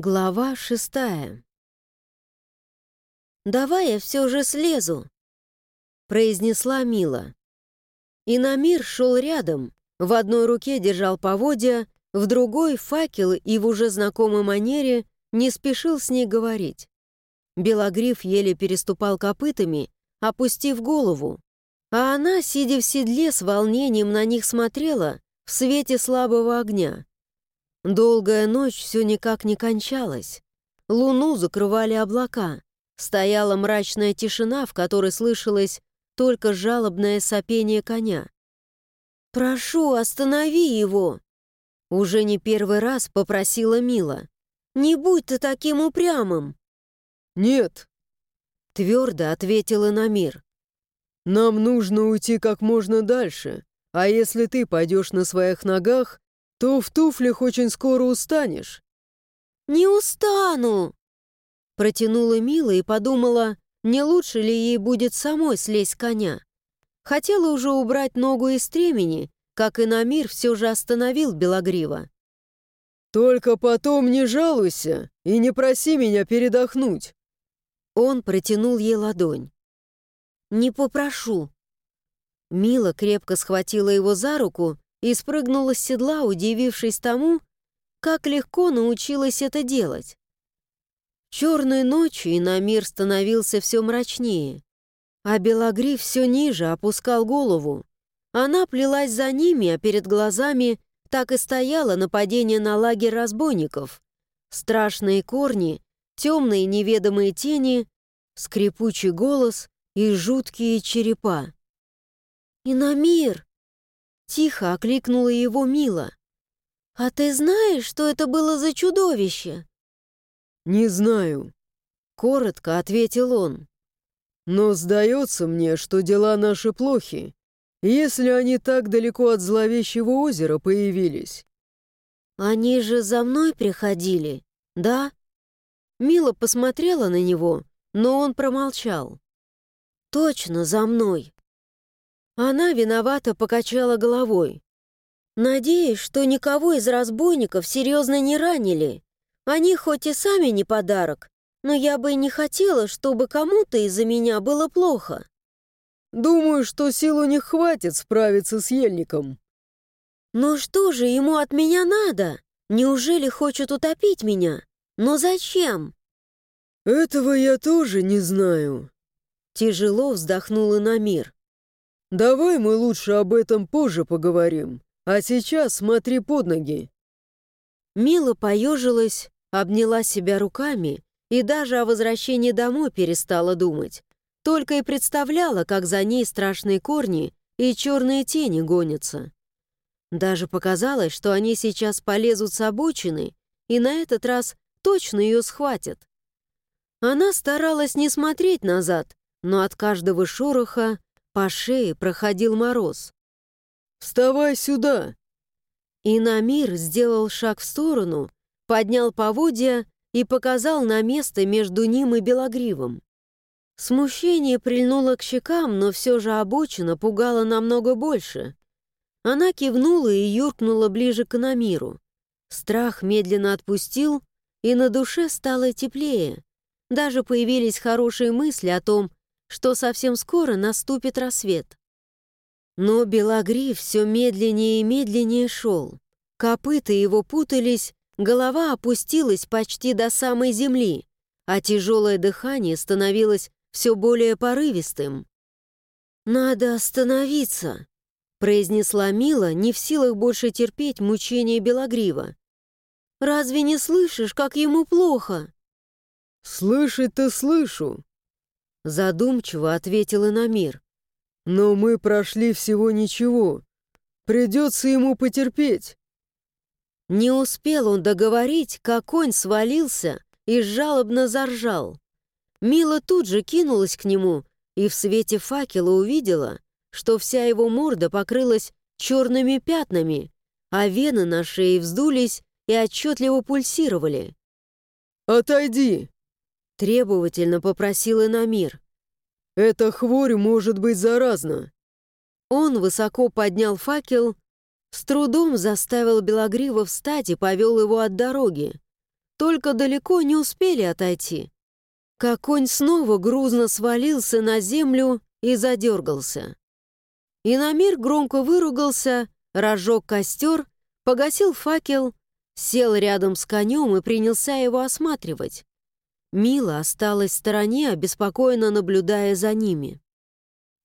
Глава шестая. «Давай я все же слезу», — произнесла Мила. И Намир шел рядом, в одной руке держал поводья, в другой — факел и в уже знакомой манере не спешил с ней говорить. Белогриф еле переступал копытами, опустив голову, а она, сидя в седле, с волнением на них смотрела в свете слабого огня. Долгая ночь все никак не кончалась. Луну закрывали облака. Стояла мрачная тишина, в которой слышалось только жалобное сопение коня. «Прошу, останови его!» Уже не первый раз попросила Мила. «Не будь ты таким упрямым!» «Нет!» Твердо ответила Намир. «Нам нужно уйти как можно дальше, а если ты пойдешь на своих ногах, то в туфлях очень скоро устанешь». «Не устану!» Протянула Мила и подумала, не лучше ли ей будет самой слезть с коня. Хотела уже убрать ногу из стремени, как и на мир все же остановил Белогрива. «Только потом не жалуйся и не проси меня передохнуть». Он протянул ей ладонь. «Не попрошу». Мила крепко схватила его за руку и спрыгнула с седла, удивившись тому, как легко научилась это делать. Черной ночью и на мир становился все мрачнее, а Белогриф все ниже опускал голову. Она плелась за ними, а перед глазами так и стояло нападение на лагерь разбойников. Страшные корни, темные неведомые тени, скрипучий голос и жуткие черепа. «Инамир!» Тихо окликнула его Мила. «А ты знаешь, что это было за чудовище?» «Не знаю», — коротко ответил он. «Но сдается мне, что дела наши плохи, если они так далеко от зловещего озера появились». «Они же за мной приходили, да?» Мила посмотрела на него, но он промолчал. «Точно за мной», она виновато покачала головой. «Надеюсь, что никого из разбойников серьезно не ранили. Они хоть и сами не подарок, но я бы и не хотела, чтобы кому-то из-за меня было плохо». «Думаю, что сил у них хватит справиться с ельником». «Ну что же ему от меня надо? Неужели хочет утопить меня? Но зачем?» «Этого я тоже не знаю». Тяжело вздохнула на мир. «Давай мы лучше об этом позже поговорим, а сейчас смотри под ноги». Мила поежилась, обняла себя руками и даже о возвращении домой перестала думать. Только и представляла, как за ней страшные корни и черные тени гонятся. Даже показалось, что они сейчас полезут с обочины и на этот раз точно ее схватят. Она старалась не смотреть назад, но от каждого шороха по шее проходил мороз. «Вставай сюда!» И Намир сделал шаг в сторону, поднял поводья и показал на место между ним и Белогривом. Смущение прильнуло к щекам, но все же обочина пугала намного больше. Она кивнула и юркнула ближе к Намиру. Страх медленно отпустил, и на душе стало теплее. Даже появились хорошие мысли о том, что совсем скоро наступит рассвет. Но Белогриф все медленнее и медленнее шел. Копыта его путались, голова опустилась почти до самой земли, а тяжелое дыхание становилось все более порывистым. «Надо остановиться», — произнесла Мила, не в силах больше терпеть мучения Белогрива. «Разве не слышишь, как ему плохо?» «Слышать-то слышу», Задумчиво ответил Инамир. «Но мы прошли всего ничего. Придется ему потерпеть». Не успел он договорить, как конь свалился и жалобно заржал. Мила тут же кинулась к нему и в свете факела увидела, что вся его морда покрылась черными пятнами, а вены на шее вздулись и отчетливо пульсировали. «Отойди!» Требовательно попросил Инамир. «Эта хворь может быть заразна». Он высоко поднял факел, с трудом заставил Белогрива встать и повел его от дороги. только далеко не успели отойти. Как конь снова грузно свалился на землю и задергался. Иномир громко выругался, разжег костер, погасил факел, сел рядом с конем и принялся его осматривать. Мила осталась в стороне, обеспокоенно наблюдая за ними.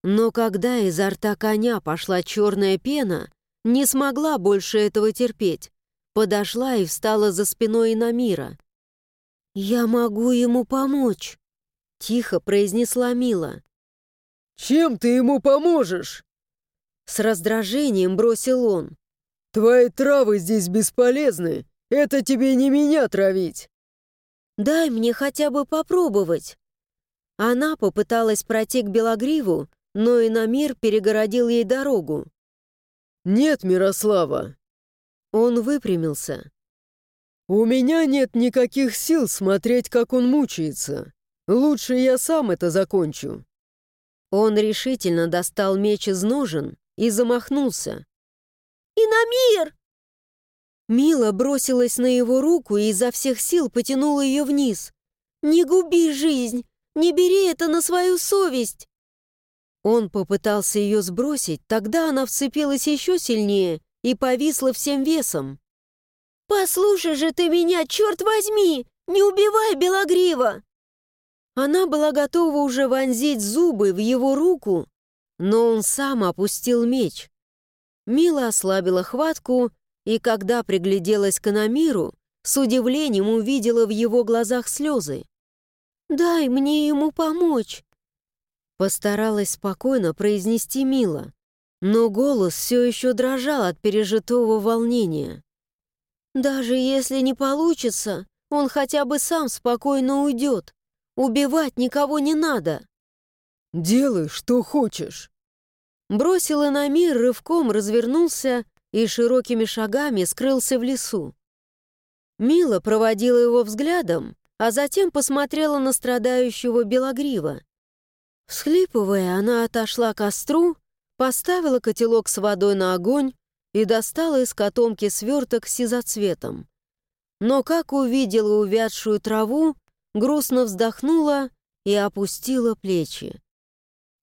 Но когда изо рта коня пошла черная пена, не смогла больше этого терпеть. Подошла и встала за спиной Инамира. «Я могу ему помочь», — тихо произнесла Мила. «Чем ты ему поможешь?» С раздражением бросил он. «Твои травы здесь бесполезны. Это тебе не меня травить». «Дай мне хотя бы попробовать». Она попыталась пройти к Белогриву, но Инамир перегородил ей дорогу. «Нет, Мирослава, он выпрямился. «У меня нет никаких сил смотреть, как он мучается. Лучше я сам это закончу». Он решительно достал меч из ножен и замахнулся. «Инамир!» Мила бросилась на его руку и изо всех сил потянула ее вниз. «Не губи жизнь! Не бери это на свою совесть!» Он попытался ее сбросить, тогда она вцепилась еще сильнее и повисла всем весом. «Послушай же ты меня, черт возьми! Не убивай Белогрива!» Она была готова уже вонзить зубы в его руку, но он сам опустил меч. Мила ослабила хватку, и когда пригляделась к Анамиру, с удивлением увидела в его глазах слезы. «Дай мне ему помочь!» Постаралась спокойно произнести Мила но голос все еще дрожал от пережитого волнения. «Даже если не получится, он хотя бы сам спокойно уйдет. Убивать никого не надо». «Делай, что хочешь». Бросил на мир, рывком развернулся и широкими шагами скрылся в лесу. Мила проводила его взглядом, а затем посмотрела на страдающего белогрива. Всхлипывая, она отошла к костру поставила котелок с водой на огонь и достала из котомки сверток с сизоцветом. Но как увидела увядшую траву, грустно вздохнула и опустила плечи.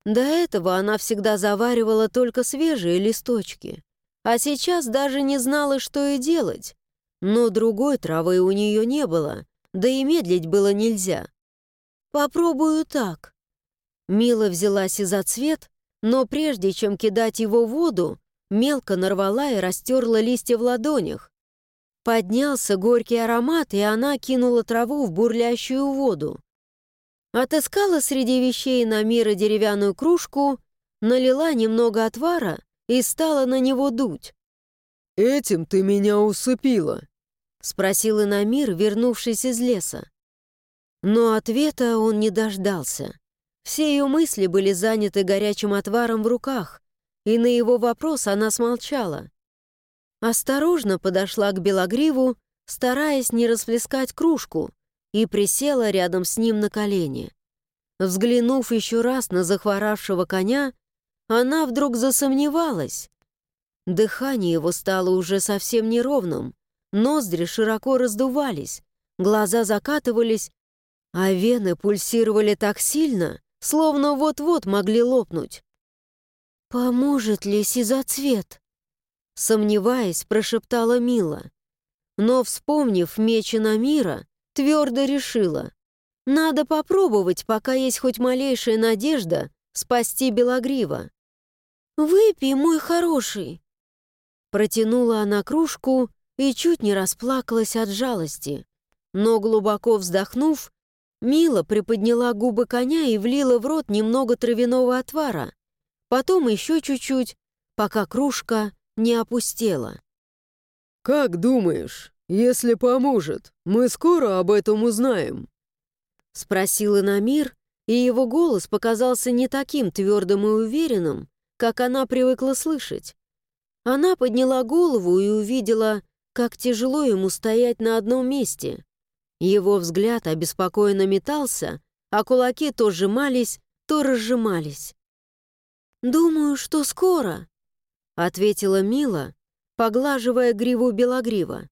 До этого она всегда заваривала только свежие листочки, а сейчас даже не знала, что и делать. Но другой травы у нее не было, да и медлить было нельзя. «Попробую так». Мила взяла сизоцвет но прежде чем кидать его в воду, мелко нарвала и растерла листья в ладонях. Поднялся горький аромат, и она кинула траву в бурлящую воду. Отыскала среди вещей на мира деревянную кружку, налила немного отвара и стала на него дуть. «Этим ты меня усыпила», — спросил Инамир, вернувшись из леса. Но ответа он не дождался. Все ее мысли были заняты горячим отваром в руках, и на его вопрос она смолчала. Осторожно подошла к Белогриву, стараясь не расплескать кружку, и присела рядом с ним на колени. Взглянув еще раз на захворавшего коня, она вдруг засомневалась. Дыхание его стало уже совсем неровным, ноздри широко раздувались, глаза закатывались, а вены пульсировали так сильно, словно вот-вот могли лопнуть. «Поможет ли сизоцвет?» Сомневаясь, прошептала Мила. Но, вспомнив меч мира, твердо решила. Надо попробовать, пока есть хоть малейшая надежда спасти Белогрива. «Выпей, мой хороший!» Протянула она кружку и чуть не расплакалась от жалости. Но, глубоко вздохнув, Мила приподняла губы коня и влила в рот немного травяного отвара, потом еще чуть-чуть, пока кружка не опустела. «Как думаешь, если поможет, мы скоро об этом узнаем?» Спросил Инамир, и его голос показался не таким твердым и уверенным, как она привыкла слышать. Она подняла голову и увидела, как тяжело ему стоять на одном месте. Его взгляд обеспокоенно метался, а кулаки то сжимались, то разжимались. «Думаю, что скоро», — ответила Мила, поглаживая гриву белогрива.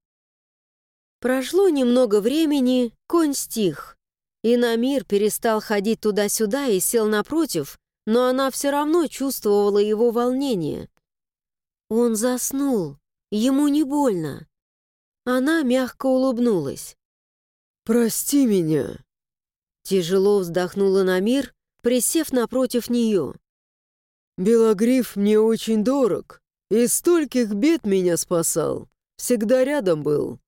Прошло немного времени, конь стих. И Намир перестал ходить туда-сюда и сел напротив, но она все равно чувствовала его волнение. Он заснул, ему не больно. Она мягко улыбнулась. «Прости меня!» Тяжело вздохнула Намир, присев напротив нее. «Белогриф мне очень дорог, и стольких бед меня спасал, всегда рядом был.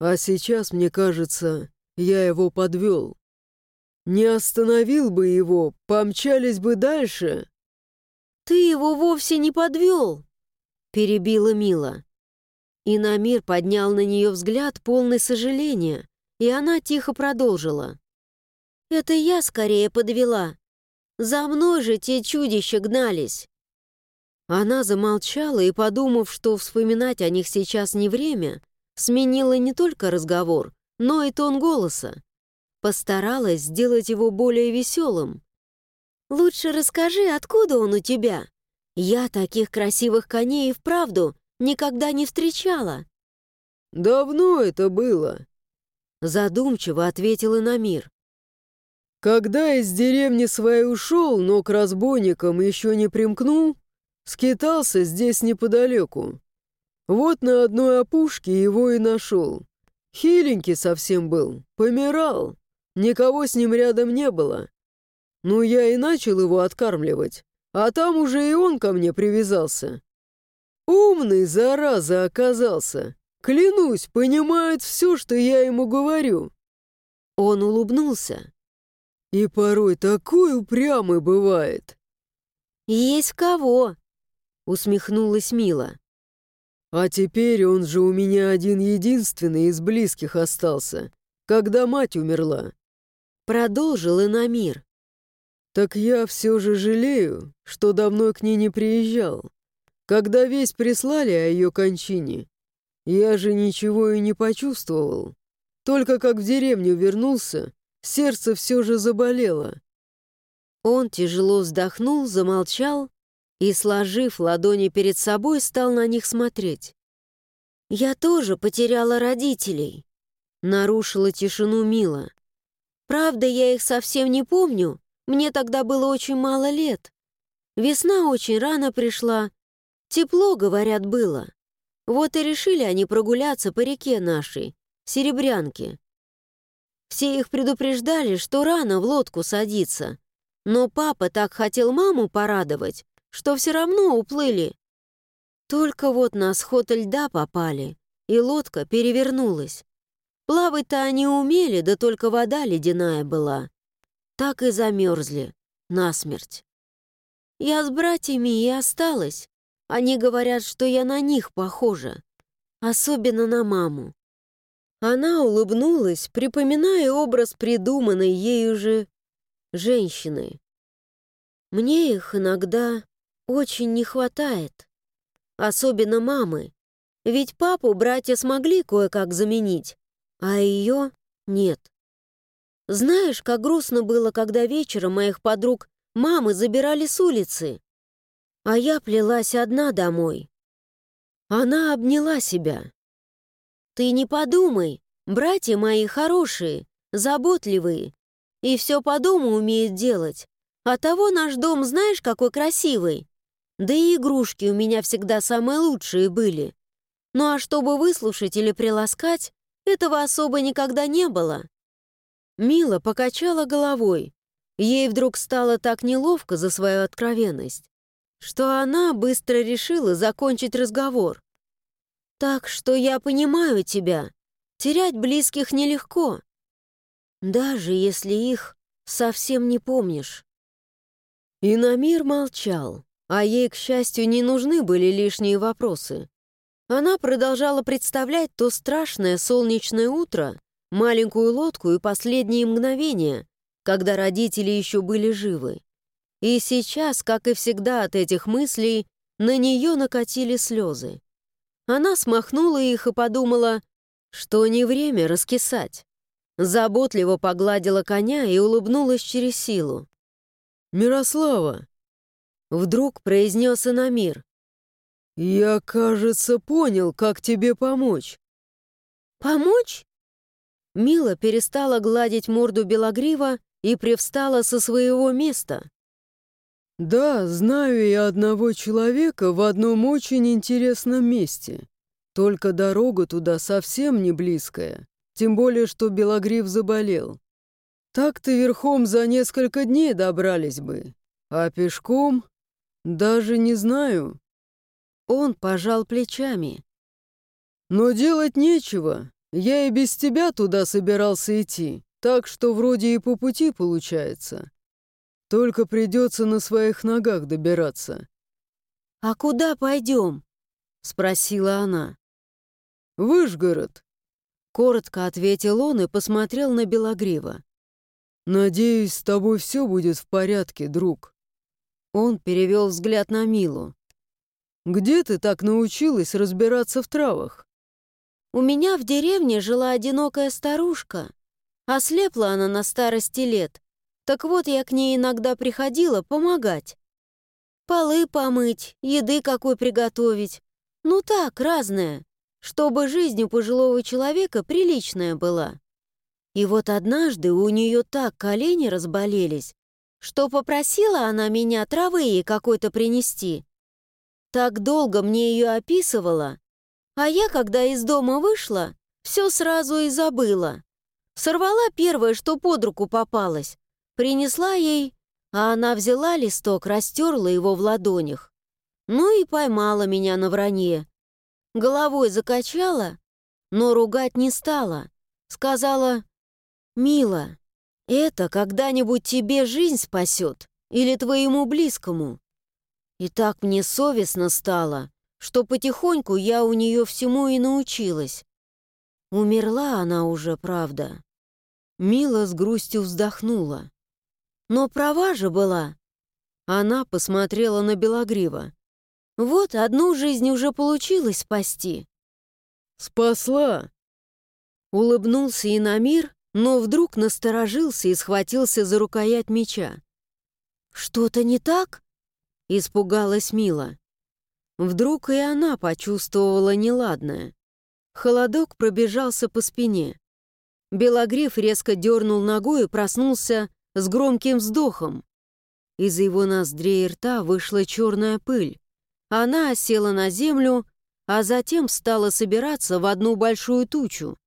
А сейчас, мне кажется, я его подвел. Не остановил бы его, помчались бы дальше». «Ты его вовсе не подвел!» — перебила Мила. И Намир поднял на нее взгляд, полный сожаления, и она тихо продолжила. «Это я скорее подвела. За мной же те чудища гнались». Она замолчала и, подумав, что вспоминать о них сейчас не время, сменила не только разговор, но и тон голоса. Постаралась сделать его более веселым. «Лучше расскажи, откуда он у тебя? Я таких красивых коней и вправду никогда не встречала». «Давно это было», — задумчиво ответила Намир. «Когда из деревни своей ушел, но к разбойникам еще не примкнул, скитался здесь неподалеку. Вот на одной опушке его и нашел. Хиленький совсем был, помирал. Никого с ним рядом не было. Ну, я и начал его откармливать, а там уже и он ко мне привязался. Умный, зараза, оказался. Клянусь, понимает все, что я ему говорю. Он улыбнулся. И порой такой упрямый бывает. «Есть кого?» — усмехнулась Мила. А теперь он же у меня один-единственный из близких остался, когда мать умерла. Продолжил Инамир. Так я все же жалею, что давно к ней не приезжал. Когда весть прислали о ее кончине, я же ничего и не почувствовал. Только как в деревню вернулся, сердце все же заболело. Он тяжело вздохнул, замолчал и, сложив ладони перед собой, стал на них смотреть. «Я тоже потеряла родителей», — нарушила тишину Мила. «Правда, я их совсем не помню, мне тогда было очень мало лет. Весна очень рано пришла, тепло, говорят, было. Вот и решили они прогуляться по реке нашей, Серебрянке. Все их предупреждали, что рано в лодку садиться, но папа так хотел маму порадовать, что все равно уплыли. Только вот на сход льда попали, и лодка перевернулась. Плавать-то они умели, да только вода ледяная была. Так и замерзли, насмерть. Я с братьями и осталась. Они говорят, что я на них похожа, особенно на маму. Она улыбнулась, припоминая образ придуманной ею же женщины. Мне их иногда очень не хватает. Особенно мамы. Ведь папу братья смогли кое-как заменить, а ее нет. Знаешь, как грустно было, когда вечером моих подруг мамы забирали с улицы, а я плелась одна домой. Она обняла себя. «Ты не подумай, братья мои хорошие, заботливые, и все по дому умеют делать. А того наш дом знаешь, какой красивый. Да и игрушки у меня всегда самые лучшие были. Ну а чтобы выслушать или приласкать, этого особо никогда не было. Мила покачала головой. Ей вдруг стало так неловко за свою откровенность, что она быстро решила закончить разговор. «Так что я понимаю тебя. Терять близких нелегко. Даже если их совсем не помнишь». И Намир молчал а ей, к счастью, не нужны были лишние вопросы. Она продолжала представлять то страшное солнечное утро, маленькую лодку и последние мгновения, когда родители еще были живы. И сейчас, как и всегда от этих мыслей, на нее накатили слезы. Она смахнула их и подумала, что не время раскисать. Заботливо погладила коня и улыбнулась через силу. «Мирослава, Вдруг произнес Инамир. «Я, кажется, понял, как тебе помочь». Помочь?» Мила перестала гладить морду Белогрива и привстала со своего места. «Да, знаю я одного человека в одном очень интересном месте. Только дорога туда совсем не близкая, тем более, что Белогрив заболел. Так-то верхом за несколько дней добрались бы, а пешком даже не знаю». Он пожал плечами. «Но делать нечего. Я и без тебя туда собирался идти, так что вроде и по пути получается. Только придется на своих ногах добираться». «А куда пойдем?» — спросила она. «Выжгород», — коротко ответил он и посмотрел на Белогрива. «Надеюсь, с тобой все будет в порядке, друг». Он перевел взгляд на Милу. «Где ты так научилась разбираться в травах?» «У меня в деревне жила одинокая старушка. Ослепла она на старости лет. Так вот, я к ней иногда приходила помогать. Полы помыть, еды какой приготовить. Ну так, разное, чтобы жизнь у пожилого человека приличная была. И вот однажды у нее так колени разболелись, что попросила она меня травы ей какой-то принести. Так долго мне ее описывала, а я, когда из дома вышла, все сразу и забыла. Сорвала первое, что под руку попалось, принесла ей, а она взяла листок, растерла его в ладонях. Ну и поймала меня на вранье. Головой закачала, но ругать не стала. Сказала, «Мила, это когда-нибудь тебе жизнь спасет или твоему близкому?» И так мне совестно стало, что потихоньку я у нее всему и научилась. Умерла она уже, правда. Мила с грустью вздохнула. Но права же была. Она посмотрела на Белогрива. Вот одну жизнь уже получилось спасти. «Спасла!» Улыбнулся и на мир, но вдруг насторожился и схватился за рукоять меча. «Что-то не так?» — испугалась Мила. Вдруг и она почувствовала неладное. Холодок пробежался по спине. Белогриф резко дернул ногой и проснулся с громким вздохом. Из его ноздрей и рта вышла черная пыль. Она осела на землю, а затем стала собираться в одну большую тучу.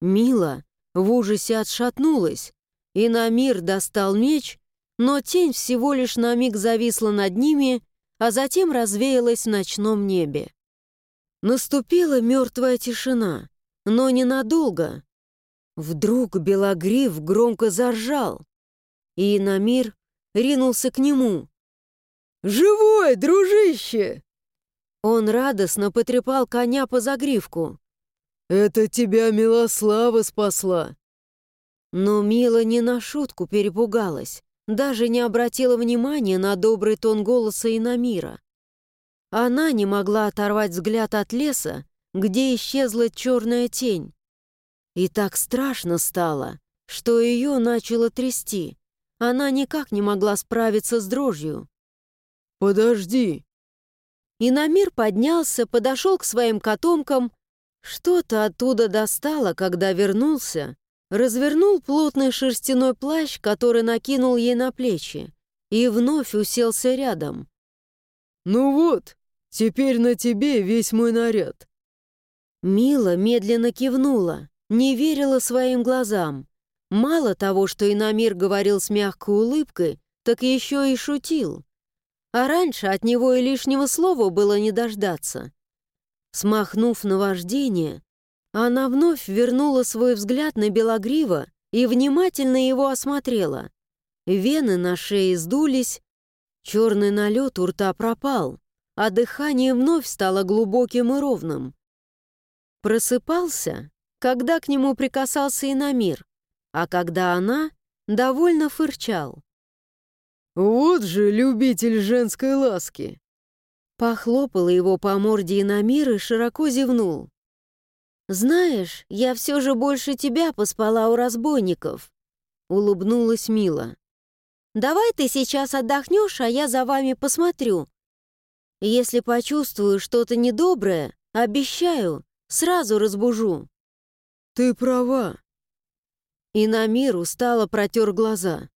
Мила в ужасе отшатнулась, и на мир достал меч, но тень всего лишь на миг зависла над ними, а затем развеялась в ночном небе. Наступила мертвая тишина, но ненадолго. Вдруг Белогрив громко заржал, и Инамир ринулся к нему. «Живой, дружище!» Он радостно потрепал коня по загривку. «Это тебя Милослава спасла!» Но Мила не на шутку перепугалась, даже не обратила внимания на добрый тон голоса Инамира. Она не могла оторвать взгляд от леса, где исчезла черная тень. И так страшно стало, что ее начало трясти. Она никак не могла справиться с дрожью. «Подожди!» Инамир поднялся, подошел к своим котомкам что-то оттуда достало, когда вернулся, развернул плотный шерстяной плащ, который накинул ей на плечи, и вновь уселся рядом. «Ну вот, теперь на тебе весь мой наряд». Мила медленно кивнула, не верила своим глазам. Мало того, что Инамир говорил с мягкой улыбкой, так еще и шутил. А раньше от него и лишнего слова было не дождаться. Смахнув наваждение, она вновь вернула свой взгляд на Белогрива и внимательно его осмотрела. Вены на шее сдулись, черный налет у рта пропал, а дыхание вновь стало глубоким и ровным. Просыпался, когда к нему прикасался Инамир, а когда она довольно фырчал. «Вот же любитель женской ласки!» Похлопала его по морде Инамир и широко зевнул. «Знаешь, я все же больше тебя поспала у разбойников», — улыбнулась Мила. «Давай ты сейчас отдохнешь, а я за вами посмотрю. Если почувствую что-то недоброе, обещаю, сразу разбужу». ты права. И на мир устало протер глаза.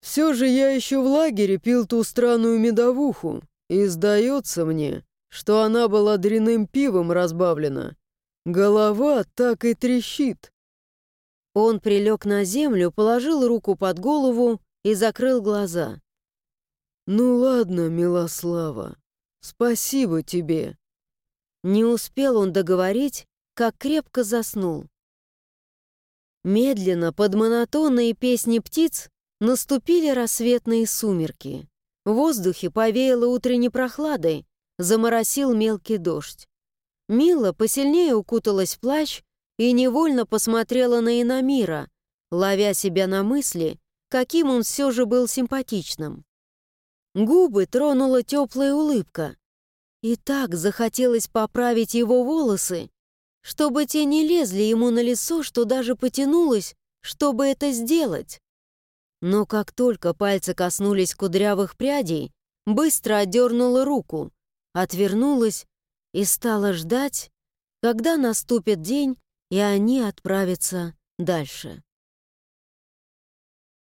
Все же я еще в лагере пил ту странную медовуху, и сдается мне, что она была дряным пивом разбавлена. Голова так и трещит. Он прилег на землю, положил руку под голову и закрыл глаза. «Ну ладно, Милослава, спасибо тебе». Не успел он договорить, как крепко заснул. Медленно, под монотонные песни птиц, наступили рассветные сумерки. В воздухе повеяло утренней прохладой, заморосил мелкий дождь. Мила посильнее укуталась в плащ и невольно посмотрела на Инамира, ловя себя на мысли, каким он все же был симпатичным. Губы тронула теплая улыбка. И так захотелось поправить его волосы, чтобы те не лезли ему на лицо, что даже потянулось, чтобы это сделать. Но как только пальцы коснулись кудрявых прядей, быстро отдернула руку, отвернулась и стала ждать, когда наступит день, и они отправятся дальше.